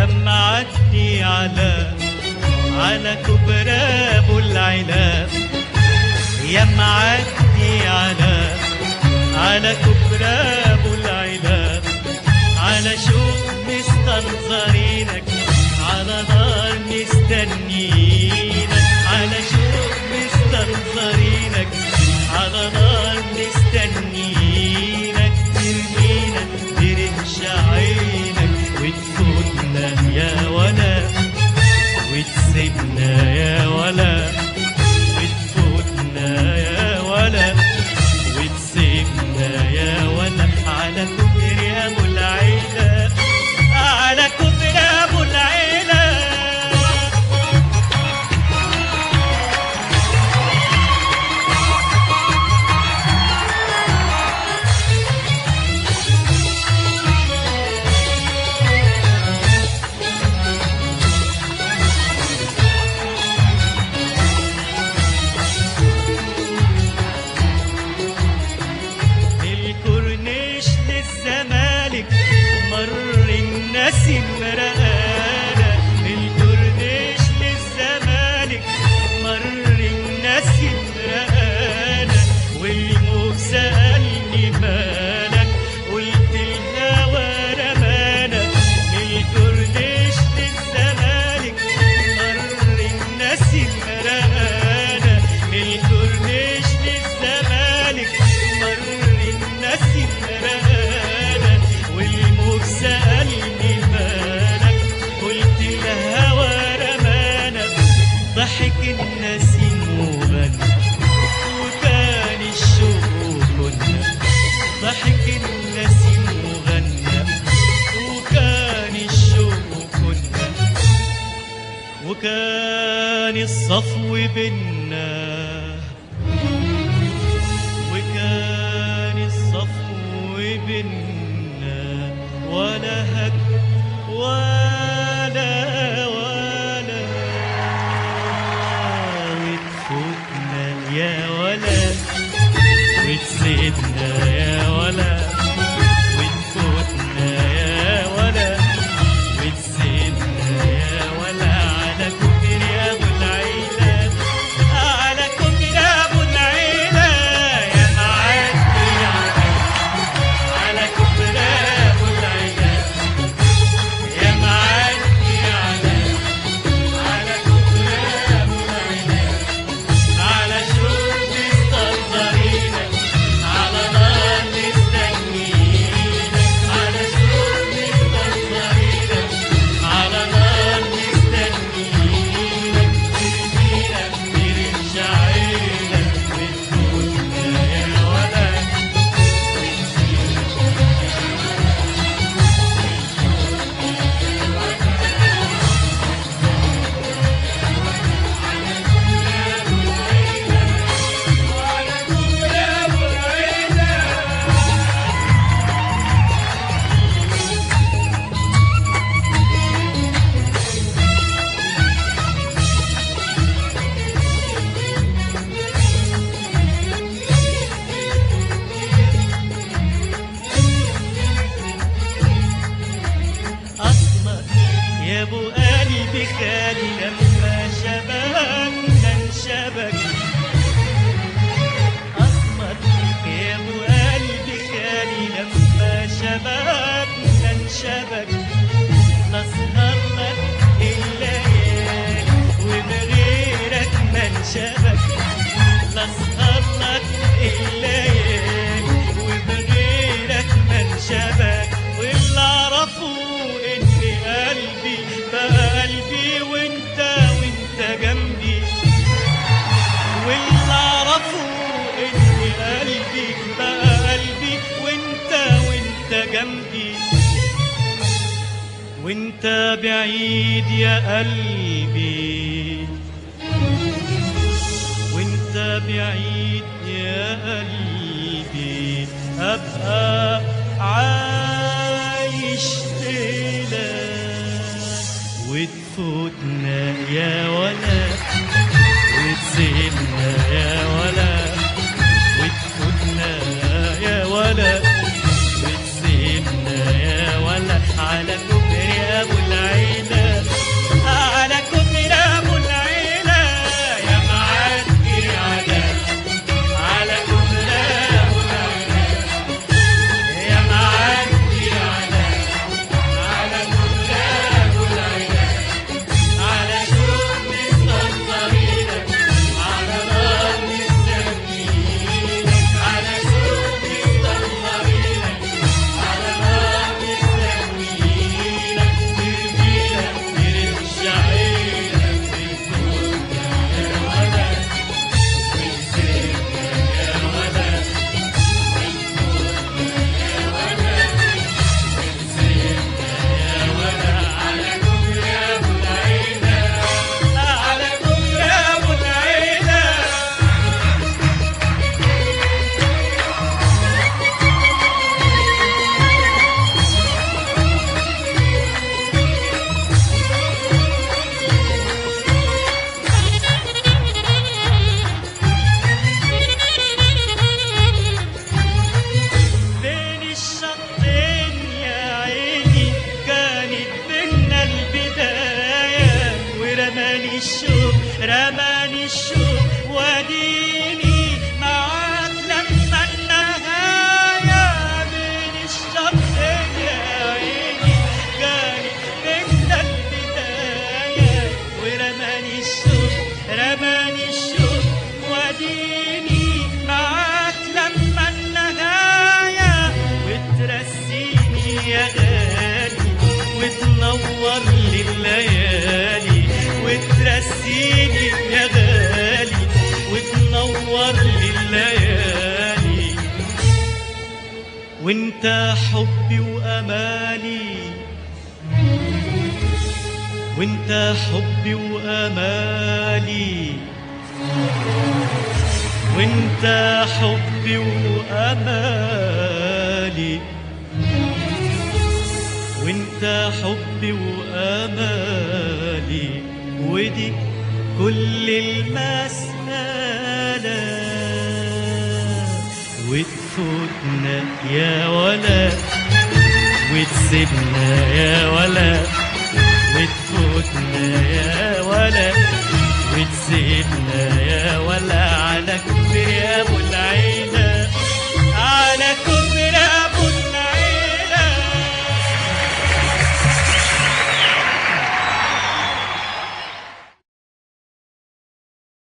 جمعتني على على كبرى ابو العنب جمعتني على على كبرى ابو العنب على شوق مستنظرينك؟ على نار مستنيك سيدنا يا ولا سألني ما الصفو بن عشانك نسهر لك الليل وبغيرك انشبك واللي اعرفه ان قلبي بقى قلبي وإنت وإنت جنبي. واللي اعرفه ان قلبي بقى قلبي وإنت وإنت جنبي. وإنت بعيد يا قلبي. بعيد يا قلبي أبقى عايش لك وتفوتنا يا ولا وتسيبنا يا ولد رماني الشوق وديني معاك يا عيني البداية. ورماني الشوق رماني الشوق وديني معاك النهاية وترسيني يا غالي وتنور لي الليالي تنسيني يا غالي وتنور لي الليالي. وانت حبي وامالي وانت حبي وامالي وانت حبي وامالي وانت حبي وامالي ودي كل المسألة. وتفوتنا يا ولا وتسيبنا يا ولا وتفوتنا يا ولا وتسيبنا يا